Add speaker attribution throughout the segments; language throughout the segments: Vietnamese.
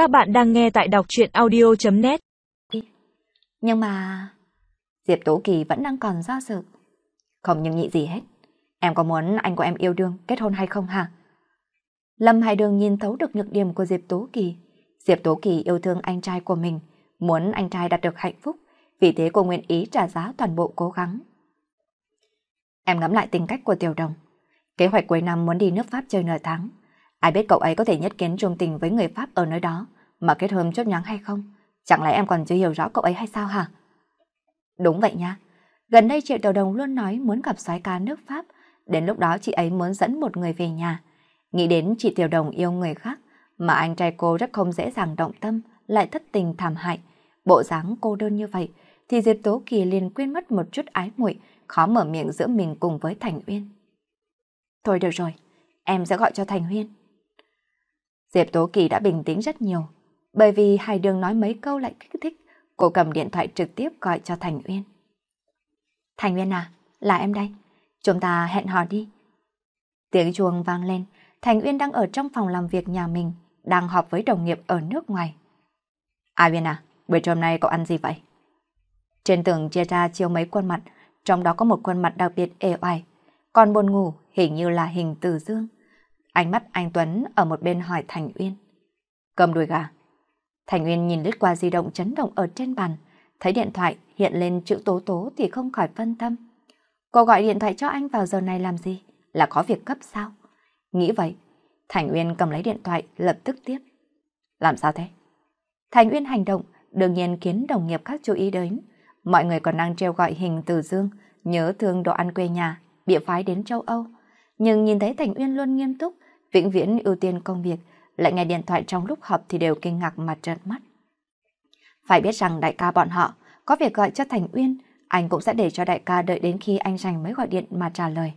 Speaker 1: Các bạn đang nghe tại đọc truyện audio.net
Speaker 2: Nhưng mà... Diệp Tố Kỳ vẫn đang còn do dự. Không nhưng nhị gì hết. Em có muốn anh của em yêu đương kết hôn hay không hả? Lâm Hải Đường nhìn thấu được nhược điểm của Diệp Tố Kỳ. Diệp Tố Kỳ yêu thương anh trai của mình, muốn anh trai đạt được hạnh phúc, vì thế cô nguyện ý trả giá toàn bộ cố gắng. Em ngẫm lại tính cách của Tiểu Đồng. Kế hoạch cuối năm muốn đi nước Pháp chơi nửa tháng. Ai biết cậu ấy có thể nhất kiến trung tình với người Pháp ở nơi đó mà kết hôn chốt nhắn hay không? Chẳng lẽ em còn chưa hiểu rõ cậu ấy hay sao hả? Đúng vậy nha. Gần đây Triệu Tiểu Đồng luôn nói muốn gặp soái ca nước Pháp. Đến lúc đó chị ấy muốn dẫn một người về nhà. Nghĩ đến chị Tiểu Đồng yêu người khác mà anh trai cô rất không dễ dàng động tâm, lại thất tình thảm hại. Bộ dáng cô đơn như vậy thì Diệp Tố Kỳ liền quên mất một chút ái muội khó mở miệng giữa mình cùng với Thành Uyên. Thôi được rồi, em sẽ gọi cho Thành Uyên. Diệp Tố Kỳ đã bình tĩnh rất nhiều, bởi vì hai đường nói mấy câu lại kích thích, cô cầm điện thoại trực tiếp gọi cho Thành Uyên. Thành Uyên à, là em đây, chúng ta hẹn hò đi. Tiếng chuông vang lên, Thành Uyên đang ở trong phòng làm việc nhà mình, đang họp với đồng nghiệp ở nước ngoài. À Uyên à, buổi trưa nay cậu ăn gì vậy? Trên tường chia ra chiếu mấy khuôn mặt, trong đó có một khuôn mặt đặc biệt ê oải, còn buồn ngủ hình như là hình từ dương. Ánh mắt anh Tuấn ở một bên hỏi Thành Uyên. Cầm đùi gà. Thành Uyên nhìn lướt qua di động chấn động ở trên bàn, thấy điện thoại hiện lên chữ tố tố thì không khỏi phân tâm. Cô gọi điện thoại cho anh vào giờ này làm gì? Là có việc cấp sao? Nghĩ vậy, Thành Uyên cầm lấy điện thoại lập tức tiếp. Làm sao thế? Thành Uyên hành động đương nhiên khiến đồng nghiệp khác chú ý đến. Mọi người còn đang treo gọi hình từ dương, nhớ thương đồ ăn quê nhà, bị phái đến châu Âu. Nhưng nhìn thấy Thành Uyên luôn nghiêm túc, vĩnh viễn ưu tiên công việc, lại nghe điện thoại trong lúc họp thì đều kinh ngạc mà trợn mắt. Phải biết rằng đại ca bọn họ có việc gọi cho Thành Uyên, anh cũng sẽ để cho đại ca đợi đến khi anh rảnh mới gọi điện mà trả lời.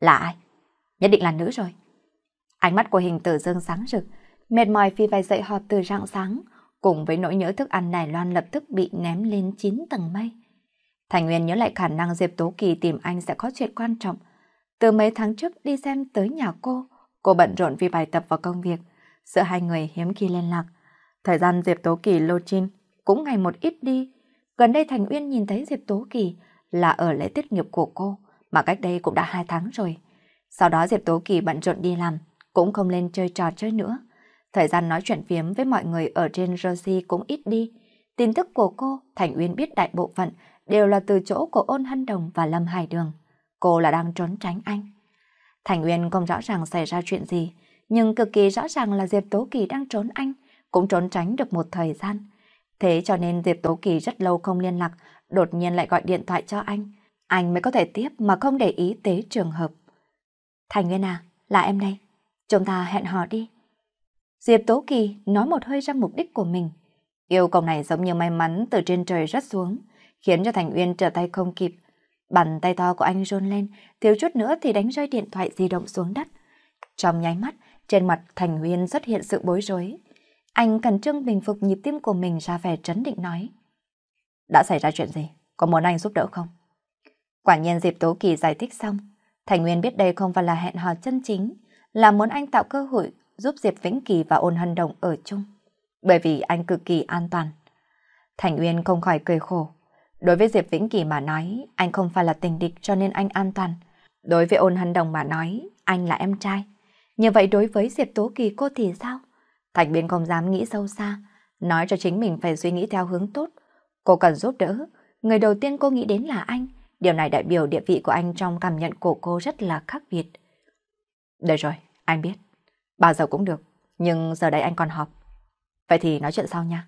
Speaker 2: Là ai? Nhất định là nữ rồi. Ánh mắt của hình tử dương sáng rực, mệt mỏi phi phải dậy họp từ rạng sáng, cùng với nỗi nhớ thức ăn Đài Loan lập tức bị ném lên 9 tầng mây. Thành Nguyên nhớ lại khả năng Diệp Tố Kỳ tìm anh sẽ có chuyện quan trọng. Từ mấy tháng trước đi xem tới nhà cô, cô bận rộn vì bài tập và công việc, giữa hai người hiếm khi liên lạc. Thời gian Diệp Tố Kỳ lô chin cũng ngày một ít đi. Gần đây Thành Uyên nhìn thấy Diệp Tố Kỳ là ở lễ tiết nghiệp của cô, mà cách đây cũng đã hai tháng rồi. Sau đó Diệp Tố Kỳ bận rộn đi làm, cũng không lên chơi trò chơi nữa. Thời gian nói chuyện phiếm với mọi người ở trên Rosie cũng ít đi. Tin tức của cô, Thành Uyên biết đại bộ phận đều là từ chỗ của ôn hân đồng và Lâm Hải Đường. Cô là đang trốn tránh anh. Thành Uyên không rõ ràng xảy ra chuyện gì, nhưng cực kỳ rõ ràng là Diệp Tố Kỳ đang trốn anh, cũng trốn tránh được một thời gian. Thế cho nên Diệp Tố Kỳ rất lâu không liên lạc, đột nhiên lại gọi điện thoại cho anh. Anh mới có thể tiếp mà không để ý tới trường hợp. Thành Nguyên à, là em đây. Chúng ta hẹn hò đi. Diệp Tố Kỳ nói một hơi ra mục đích của mình. Yêu cầu này giống như may mắn từ trên trời rớt xuống, khiến cho Thành Uyên trở tay không kịp. Bàn tay to của anh rôn lên, thiếu chút nữa thì đánh rơi điện thoại di động xuống đất. Trong nháy mắt, trên mặt Thành Uyên xuất hiện sự bối rối. Anh cần trương bình phục nhịp tim của mình ra vẻ trấn định nói. Đã xảy ra chuyện gì? Có muốn anh giúp đỡ không? Quả nhiên Diệp Tố Kỳ giải thích xong. Thành Nguyên biết đây không phải là hẹn hò chân chính, là muốn anh tạo cơ hội giúp Diệp Vĩnh Kỳ và ôn hân đồng ở chung. Bởi vì anh cực kỳ an toàn. Thành Uyên không khỏi cười khổ. Đối với Diệp Vĩnh Kỳ mà nói, anh không phải là tình địch cho nên anh an toàn. Đối với ôn hân đồng mà nói, anh là em trai. Như vậy đối với Diệp Tố Kỳ cô thì sao? Thành Biên không dám nghĩ sâu xa, nói cho chính mình phải suy nghĩ theo hướng tốt. Cô cần giúp đỡ, người đầu tiên cô nghĩ đến là anh. Điều này đại biểu địa vị của anh trong cảm nhận của cô rất là khác biệt. Được rồi, anh biết. Bao giờ cũng được, nhưng giờ đây anh còn họp. Vậy thì nói chuyện sau nha.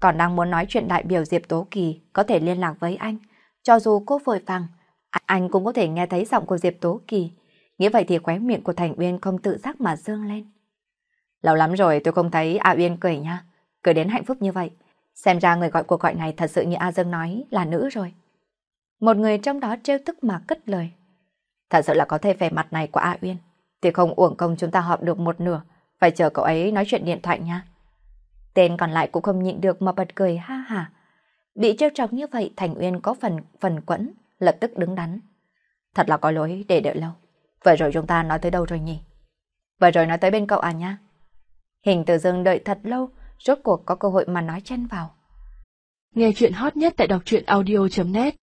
Speaker 2: Còn đang muốn nói chuyện đại biểu Diệp Tố Kỳ có thể liên lạc với anh. Cho dù cô vội vàng, à, anh cũng có thể nghe thấy giọng của Diệp Tố Kỳ. Nghĩ vậy thì khóe miệng của Thành Uyên không tự giác mà dương lên. Lâu lắm rồi tôi không thấy A Uyên cười nha. Cười đến hạnh phúc như vậy. Xem ra người gọi cuộc gọi này thật sự như A Dương nói là nữ rồi. Một người trong đó trêu tức mà cất lời. Thật sự là có thể vẻ mặt này của A Uyên. Thì không uổng công chúng ta họp được một nửa. Phải chờ cậu ấy nói chuyện điện thoại nha. Tên còn lại cũng không nhịn được mà bật cười ha ha. Bị trêu chọc như vậy Thành Uyên có phần phần quẫn, lập tức đứng đắn. Thật là có lỗi để đợi lâu. Vậy rồi chúng ta nói tới đâu rồi nhỉ? Vậy rồi nói tới bên cậu à nha. Hình tử dương đợi thật lâu, rốt cuộc có cơ hội mà nói chen vào.
Speaker 1: Nghe chuyện hot nhất tại đọc truyện audio.net